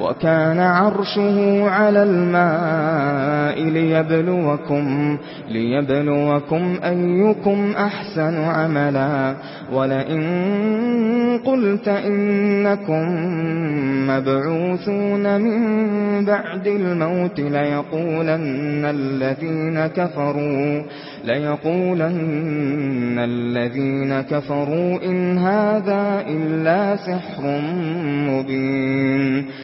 وكان عرشه على الماء ليبلوكم ليبلوكم أيكم أحسن عملا ولئن قلت إنكم مبعوثون من بعد الموت ليقولن الذين كفروا ليقولن الذين كفروا إن هذا إلا سحر مبين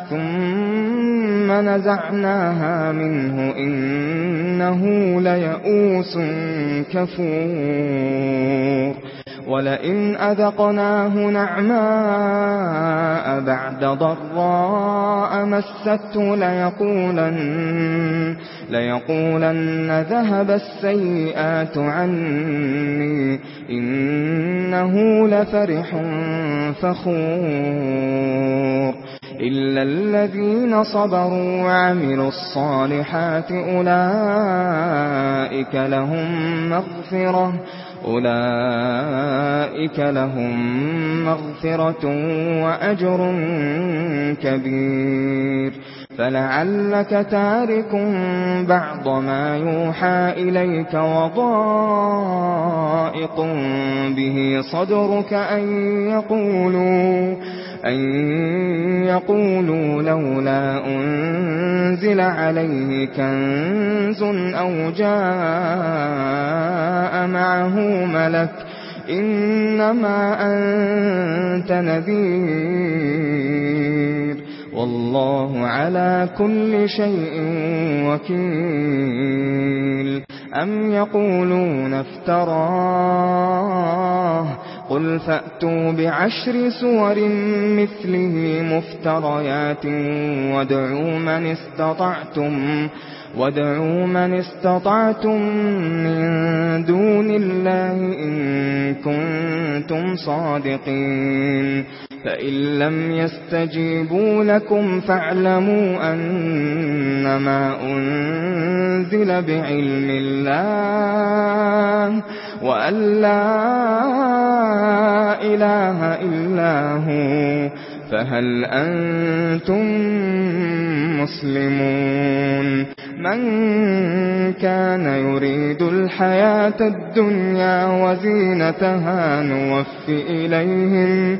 ثُمَّ نَزَعْنَاهَا مِنْهُ إِنَّهُ لَيَئُوسٌ كَفُورٌ وَلَئِنْ أَذَقْنَاهُ نَعْمَاءَ بَعْدَ ضَرَّاءٍ مَسَّتْهُ لَيَقُولَنَّ لَيَقُولَنَّ ذَهَبَ السَّيِّئَاتُ عَنِّي إِنَّهُ لَفَرِحٌ فَخُورٌ إلا الذين صبروا وعملوا الصالحات أولئك لهم مغفرة أولئك لهم مغفرة وأجر كبير فَلَعَلَّكَ تَارِكٌ بَعْضَ مَا يُوحَى إِلَيْكَ وَضَائِقٌ بِهِ صَدْرُكَ أَن يَقُولُوا أَن يَقُولُوا لَوْلَا أُنْزِلَ عَلَيْهِ كَنْزٌ أَوْ جَاءَ مَعَهُ مَلَكٌ إِنَّمَا أَنْتَ نَذِيرٌ. والله على كل شيء وكيل أم يقولون افتراه قل فأتوا بعشر سور مثله مفتريات وادعوا من استطعتم. وادعوا من استطعتم من دون الله إن كنتم صادقين فَإِن لَّمْ يَسْتَجِيبُوا لَكُمْ فَاعْلَمُوا أَنَّمَا أُنزِلَ بِعِلْمِ اللَّهِ وَأَن لَّا إِلَٰهَ إِلَّا هُوَ فَهَلْ أَنتُم مُّسْلِمُونَ مَن كَانَ يُرِيدُ الْحَيَاةَ الدُّنْيَا وَزِينَتَهَا نُوَفِّ إِلَيْهِمْ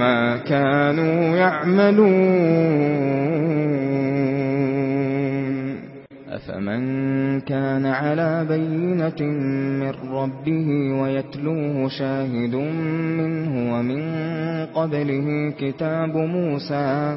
مَا كَانُوا يَعْمَلُونَ. أَفَمَن كَانَ عَلَى بَيِّنَةٍ مِّن رَّبِّهِ وَيَتْلُوهُ شَاهِدٌ مِّنْهُ وَمِن قَبْلِهِ كِتَابُ مُوسَى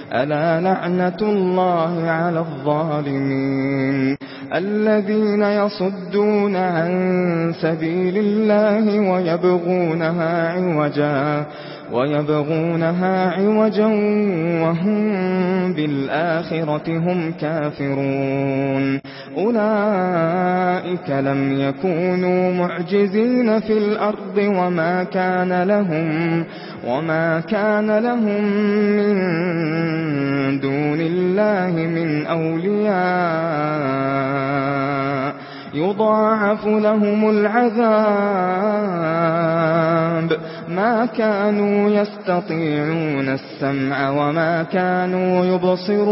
ألا لعنة الله على الظالمين الذين يصدون عن سبيل الله ويبغونها عوجا ويبغونها عوجا وهم بالآخرة هم كافرون أولئك لم يكونوا معجزين في الأرض وما كان لهم وما كان لهم من دون الله من أولياء. يضاعف لهم العذاب. ما كانوا يستطيعون السمع وما كانوا يبصرون.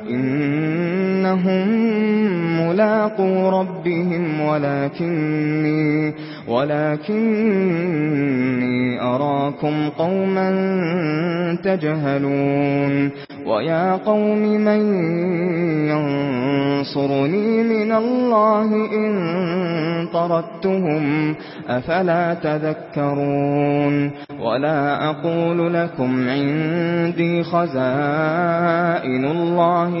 إنهم ملاقو ربهم ولكني ولكني أراكم قوما تجهلون. ويا قوم من ينصرني من الله إن طردتهم أفلا تذكرون. ولا أقول لكم عندي خزائن الله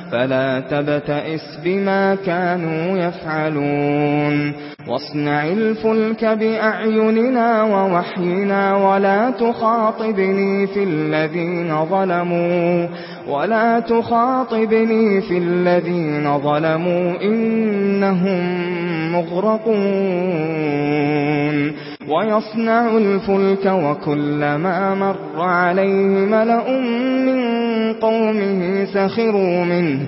فلا تبتئس بما كانوا يفعلون. واصنع الفلك بأعيننا ووحينا ولا تخاطبني في الذين ظلموا. ولا تخاطبني في الذين ظلموا إنهم مغرقون. وَيَصْنَعُ الْفُلْكَ وَكُلَّمَا مَرَّ عَلَيْهِ مَلَأٌ مِّن قَوْمِهِ سَخِرُوا مِنْهُ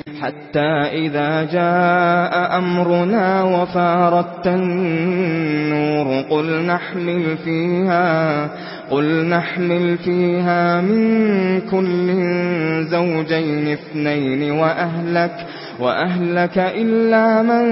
حتى إذا جاء أمرنا وفارت النور قل نحمل فيها قل نحمل فيها من كل زوجين اثنين وأهلك وَأَهْلَكَ إِلَّا مَن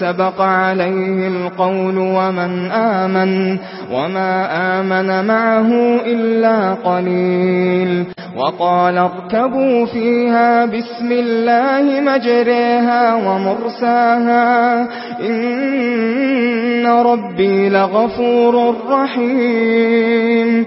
سَبَقَ عَلَيْهِ الْقَوْلُ وَمَن آمَنَ وَمَا آمَنَ مَعَهُ إِلَّا قَلِيلٌ وَقَالَ ارْكَبُوا فِيهَا بِسْمِ اللَّهِ مجريها وَمُرْسَاهَا إِنَّ رَبِّي لَغَفُورٌ رَّحِيمٌ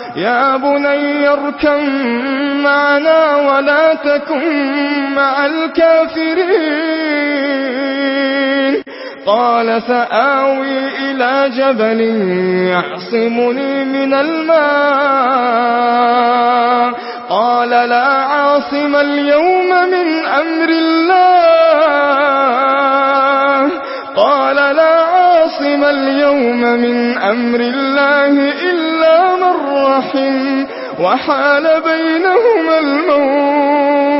يا بني اركم معنا ولا تكن مع الكافرين. قال سآوي إلى جبل يعصمني من الماء. قال لا عاصم اليوم من أمر الله. قال لا عاصم اليوم من أمر الله إلا من رحم وحال بينهما الموج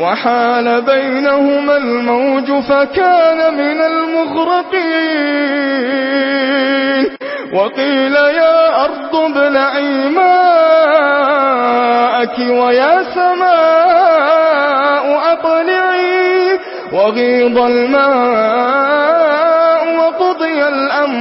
وحال بينهما الموج فكان من المغرقين وقيل يا أرض ابلعي ماءك ويا سماء أطلعي وغيض الماء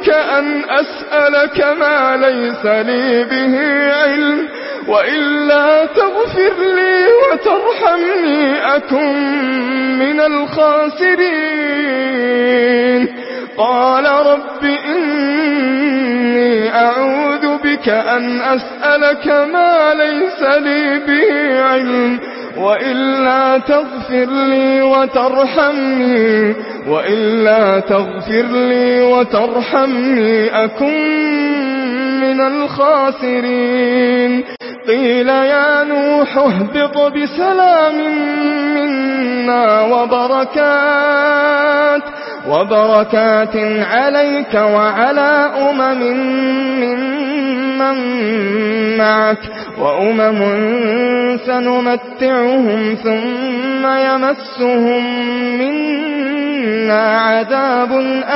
لك أن أسألك ما ليس لي به علم وإلا تغفر لي وترحمني أكن من الخاسرين. قال رب إني أعوذ بك أن أسألك ما ليس لي به علم وإلا تغفر لي وترحمني وإلا تغفر لي وترحمني أكن من الخاسرين قيل يا نوح اهبط بسلام منا وبركات وبركات عليك وعلى أمم من وَمَن مَّعَكَ وَأُمَمٌ سَنُمَتِّعُهُمْ ثُمَّ يَمَسُّهُم مِّنَّا عَذَابٌ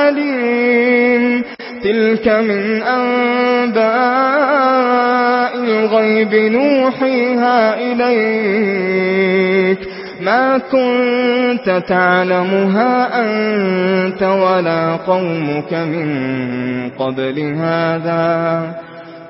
أَلِيمٌ. تِلْكَ مِنْ أَنبَاءِ الْغَيْبِ نُوحِيهَا إِلَيْكَ. ما كنت تعلمها أنت ولا قومك من قبل هذا.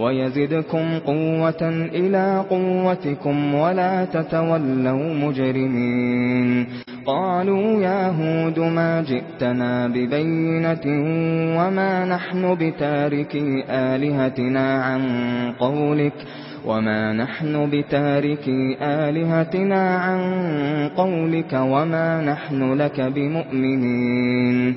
وَيَزِدْكُمْ قُوَّةً إِلَى قُوَّتِكُمْ وَلَا تَتَوَلَّوْا مُجْرِمِينَ قَالُوا يَا هُودُ مَا جِئْتَنَا بِبَيِّنَةٍ وَمَا نَحْنُ بِتَارِكِي آلِهَتِنَا عَن قَوْلِكَ وَمَا نَحْنُ بِتَارِكِي آلِهَتِنَا عَن قَوْلِكَ وَمَا نَحْنُ لَكَ بِمُؤْمِنِينَ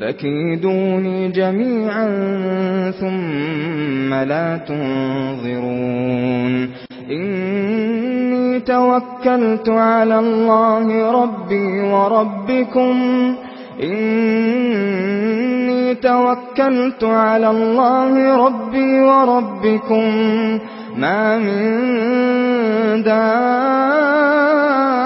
فكيدوني جميعا ثم لا تنظرون إني توكلت على الله ربي وربكم إني توكلت على الله ربي وربكم ما من دار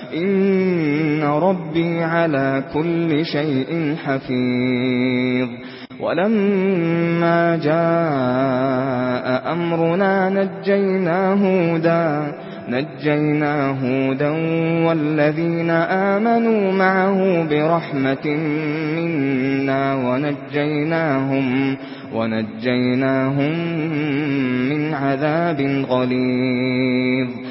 إن ربي على كل شيء حفيظ ولما جاء أمرنا نجينا هودا نجينا هودا والذين آمنوا معه برحمة منا ونجيناهم ونجيناهم من عذاب غليظ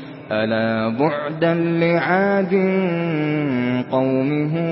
ألا بعدا لعاد قَوْمِهِمْ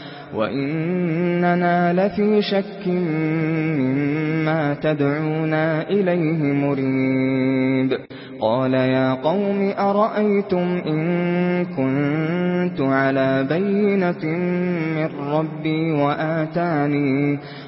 وَإِنَّنَا لَفِي شَكٍّ مِّمَّا تَدْعُونَا إِلَيْهِ مُرِيبٍ قَالَ يَا قَوْمِ أَرَأَيْتُمْ إِن كُنتُ عَلَى بَيِّنَةٍ مِّن رَّبِّي وَآتَانِي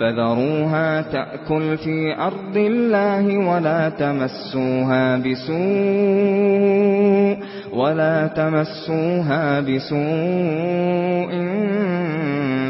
فذروها تأكل في أرض الله ولا تمسوها بسوء ولا تمسوها بسوء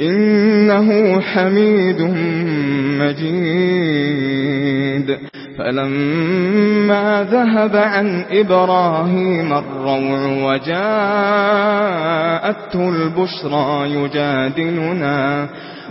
إنه حميد مجيد. فلما ذهب عن إبراهيم الروع وجاءته البشرى يجادلنا.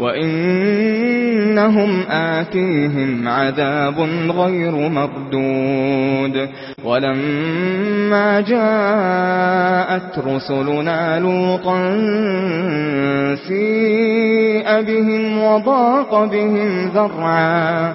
وَإِنَّهُمْ آتِيهِمْ عَذَابٌ غَيْرُ مَرْدُودٍ وَلَمَّا جَاءَتْ رُسُلُنَا لُوطًا سِيءَ بِهِمْ وَضَاقَ بِهِمْ ذَرْعًا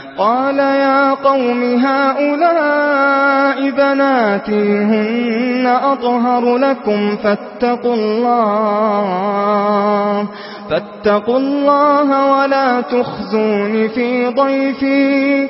قال يا قوم هؤلاء بناتي هن أطهر لكم فاتقوا الله فاتقوا الله ولا تخزون في ضيفي.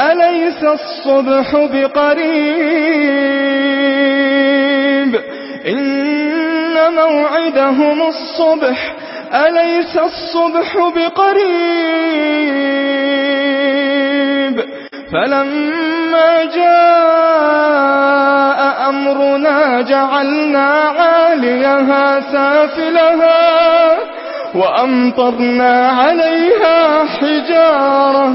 أليس الصبح بقريب؟ إن موعدهم الصبح. أليس الصبح بقريب؟ فلما جاء أمرنا جعلنا عاليها سافلها وأمطرنا عليها حجارة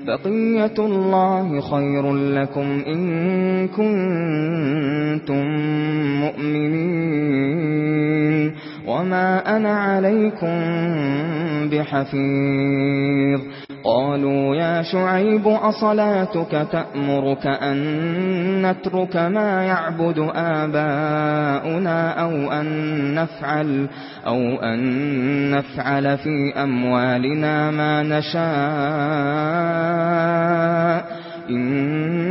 بقية الله خير لكم إن كنتم مؤمنين. وما أنا عليكم بحفيظ قالوا يا شعيب أصلاتك تأمرك أن نترك ما يعبد آباؤنا أو أن نفعل أو أن نفعل في أموالنا ما نشاء إن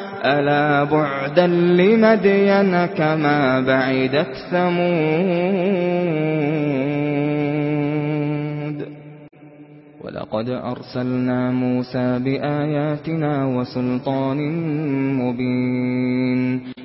ألا بعدا لمدين كما بعدت ثمود ولقد أرسلنا موسى بآياتنا وسلطان مبين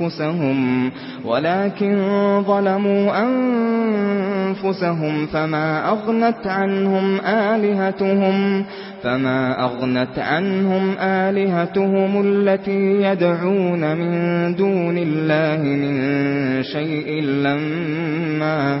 أنفسهم ولكن ظلموا أنفسهم فما أغنت عنهم آلهتهم فما أغنت عنهم آلهتهم التي يدعون من دون الله من شيء لما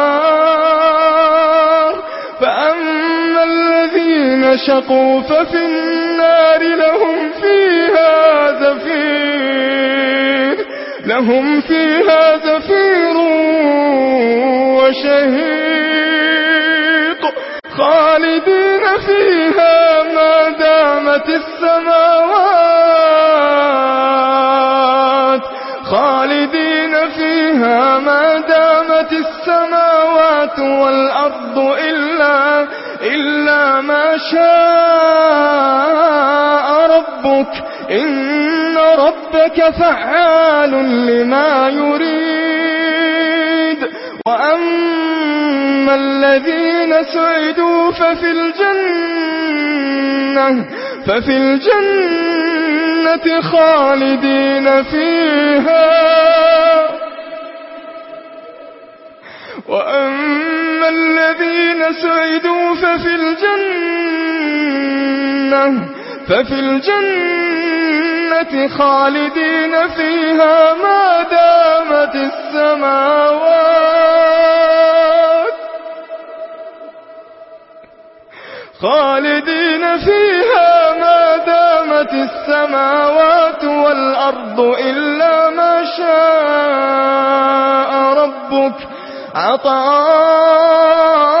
شقوا فَفِي النَّارِ لَهُمْ فِيهَا زَفِيرٌ لَهُمْ فِيهَا زَفِيرٌ وَشَهِيقٌ خَالِدِينَ فِيهَا مَا دَامَتِ السَّمَاوَاتُ خَالِدِينَ فِيهَا مَا دَامَتِ السَّمَاوَاتُ وَالْأَرْضُ إلا ربك فعال لما يريد وأما الذين سعدوا ففي الجنة ففي الجنة خالدين فيها وأما الذين سعدوا ففي الجنة ففي الجنة الجنة خالدين فيها ما دامت السماوات. خالدين فيها ما دامت السماوات والأرض إلا ما شاء ربك. عطاء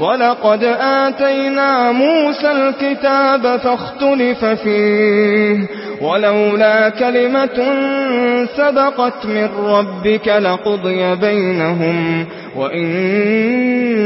وَلَقَدْ آتَيْنَا مُوسَى الْكِتَابَ فَاخْتَلَفَ فِيهِ وَلَوْلَا كَلِمَةٌ سَبَقَتْ مِنْ رَبِّكَ لَقُضِيَ بَيْنَهُمْ وَإِنَّ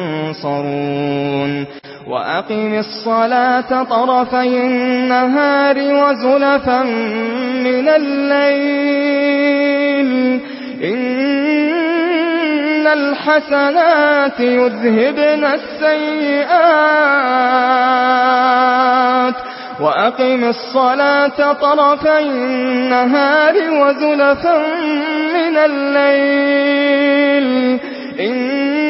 ينصرون. وأقم الصلاة طرفي النهار وزلفا من الليل. إن الحسنات يذهبن السيئات. وأقم الصلاة طرفي النهار وزلفا من الليل. إن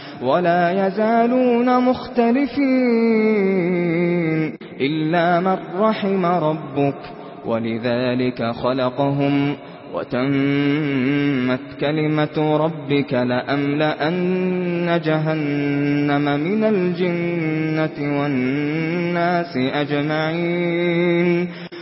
ولا يزالون مختلفين إلا من رحم ربك ولذلك خلقهم وتمت كلمة ربك لأملأن جهنم من الجنة والناس أجمعين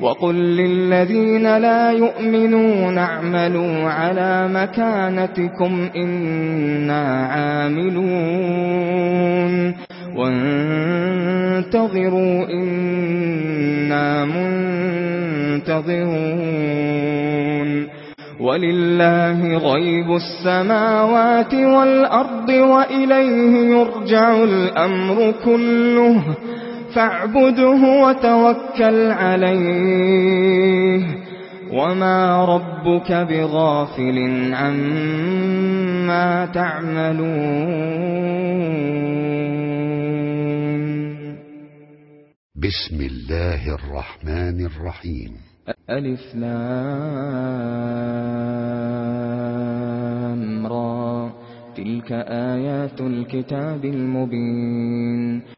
وَقُل لِّلَّذِينَ لَا يُؤْمِنُونَ اعْمَلُوا عَلَى مَكَانَتِكُمْ إِنَّا عَامِلُونَ وَانتَظِرُوا إِنَّا مُنتَظِرُونَ وَلِلَّهِ غَيْبُ السَّمَاوَاتِ وَالْأَرْضِ وَإِلَيْهِ يُرْجَعُ الْأَمْرُ كُلُّهُ فاعبده وتوكل عليه. وما ربك بغافل عما تعملون. بسم الله الرحمن الرحيم. ألف لام را. تلك آيات الكتاب المبين.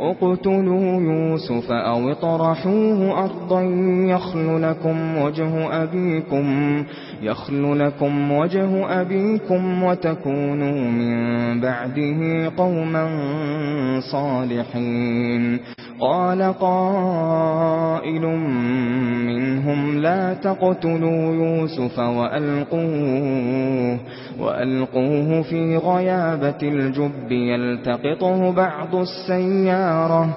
اقتلوا يوسف أو طرحوه أرضا يخل لكم وجه أبيكم يخل لكم وجه أبيكم وتكونوا من بعده قوما صالحين. قال قائل منهم لا تقتلوا يوسف وألقوه وألقوه في غيابة الجب يلتقطه بعض السيارة.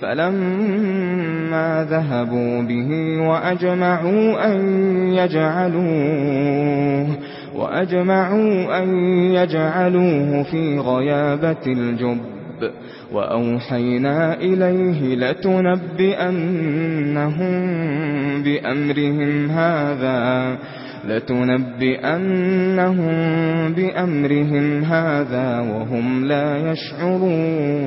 فلما ذهبوا به وأجمعوا أن يجعلوه وأجمعوا أن يجعلوه في غيابة الجب وأوحينا إليه لتنبئنهم بأمرهم هذا لتنبئنهم بأمرهم هذا وهم لا يشعرون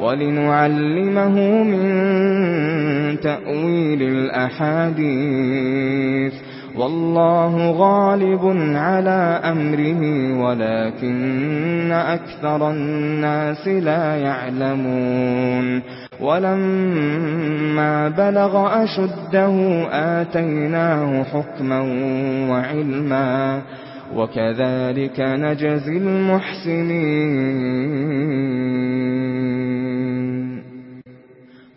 وَلِنُعَلِّمَهُ مِن تَأْوِيلِ الْأَحَادِيثِ. وَاللَّهُ غَالِبٌ عَلَى أَمْرِهِ وَلَكِنَّ أَكْثَرَ النَّاسِ لَا يَعْلَمُونَ. وَلَمَّا بَلَغَ أَشُدَّهُ آتَيْنَاهُ حُكْمًا وَعِلْمًا. وَكَذَلِكَ نَجْزِي الْمُحْسِنِينَ.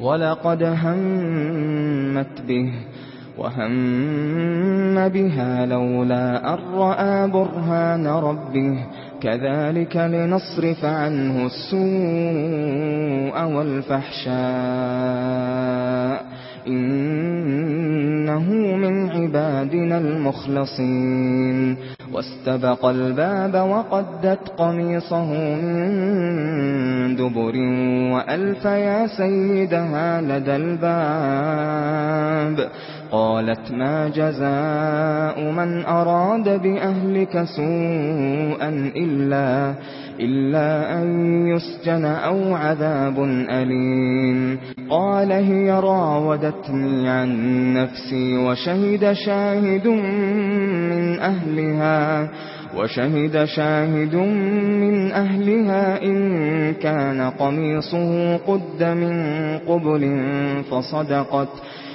وَلَقَدْ هَمَّتْ بِهِ وَهَمَّ بِهَا لَوْلَا أَن رَّأَىٰ بُرْهَانَ رَبِّهِ كَذَلِكَ لِنَصْرِفَ عَنْهُ السُّوءَ وَالْفَحْشَاءَ إنه من عبادنا المخلصين. واستبق الباب وقدت قميصه من دبر وألف يا سيدها لدى الباب. قالت ما جزاء من أراد بأهلك سوءا إلا إلا أن يسجن أو عذاب أليم. قال هي راودتني عن نفسي وشهد شاهد من أهلها وشهد شاهد من أهلها إن كان قميصه قد من قبل فصدقت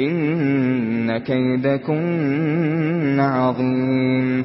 إن كيدكن عظيم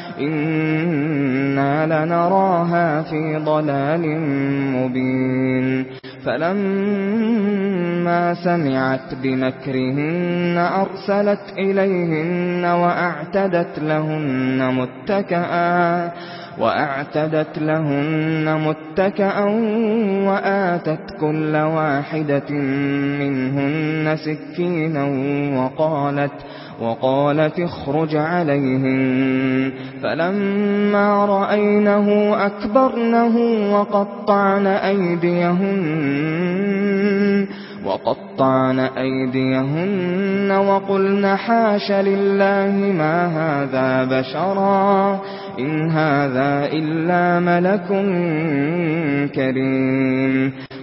إنا لنراها في ضلال مبين فلما سمعت بمكرهن أرسلت إليهن وأعتدت لهن متكآ وأعتدت لهن مُتَّكَأً وآتت كل واحدة منهن سكينا وقالت وقالت اخرج عليهم فلما رأينه أكبرنه وقطعن أيديهن وقطعن أيديهن وقلن حاش لله ما هذا بشرا إن هذا إلا ملك كريم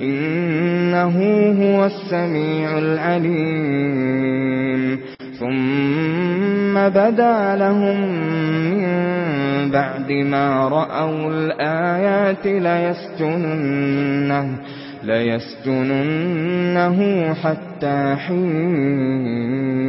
إنه هو السميع العليم. ثم بدا لهم من بعد ما رأوا الآيات ليسجننه ليسجننه حتى حين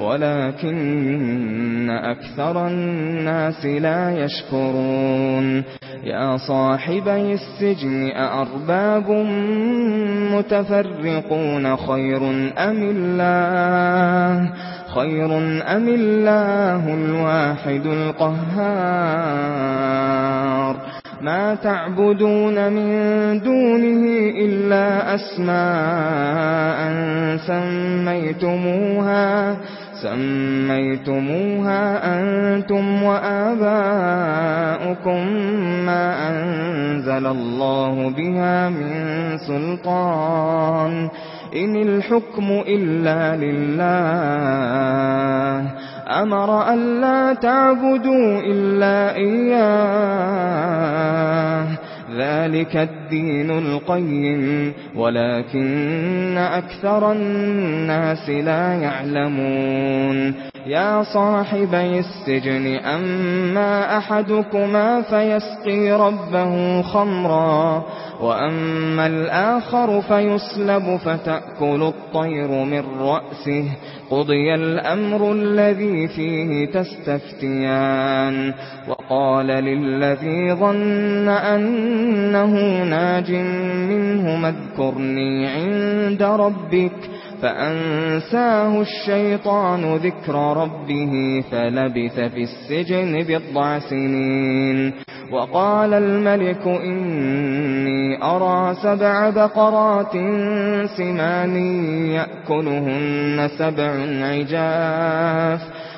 ولكن أكثر الناس لا يشكرون. يا صاحبي السجن أأرباب متفرقون خير أم الله؟ خير أم الله الواحد القهار؟ ما تعبدون من دونه إلا أسماء سميتموها سميتموها أنتم وآباؤكم ما أنزل الله بها من سلطان إن الحكم إلا لله أمر أَلَّا تعبدوا إلا إياه ذلك الدين القيم ولكن أكثر الناس لا يعلمون يا صاحبي السجن أما أحدكما فيسقي ربه خمرا وأما الآخر فيسلب فتأكل الطير من رأسه قضي الأمر الذي فيه تستفتيان قال للذي ظن أنه ناج منه مذكرني عند ربك فأنساه الشيطان ذكر ربه فلبث في السجن بضع سنين وقال الملك إني أرى سبع بقرات سمان يأكلهن سبع عجاف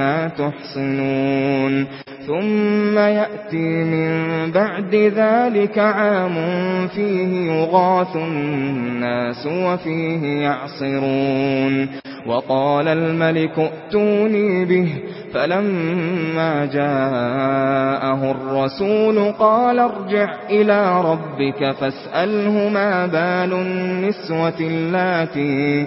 بِمَا تُحْصِنُونَ ثُمَّ يَأْتِي مِن بَعْدِ ذَلِكَ عَامٌ فِيهِ يُغَاثُ النَّاسُ وَفِيهِ يَعْصِرُونَ. وَقَالَ الْمَلِكُ ائْتُونِي بِهِ. فَلَمَّا جَاءَهُ الرَّسُولُ قَالَ ارْجِعْ إِلَى رَبِّكَ فَاسْأَلْهُ مَا بَالُ النِّسْوَةِ اللَّاتِي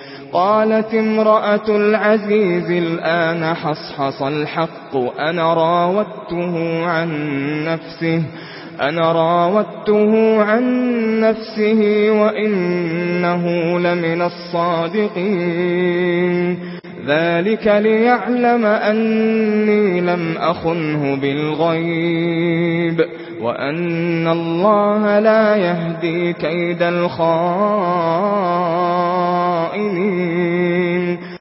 قالت امرأة العزيز الآن حصحص الحق أنا راوته عن نفسه أنا راودته عن نفسه وإنه لمن الصادقين. ذلك ليعلم أني لم أخنه بالغيب. وأن الله لا يهدي كيد الخائنين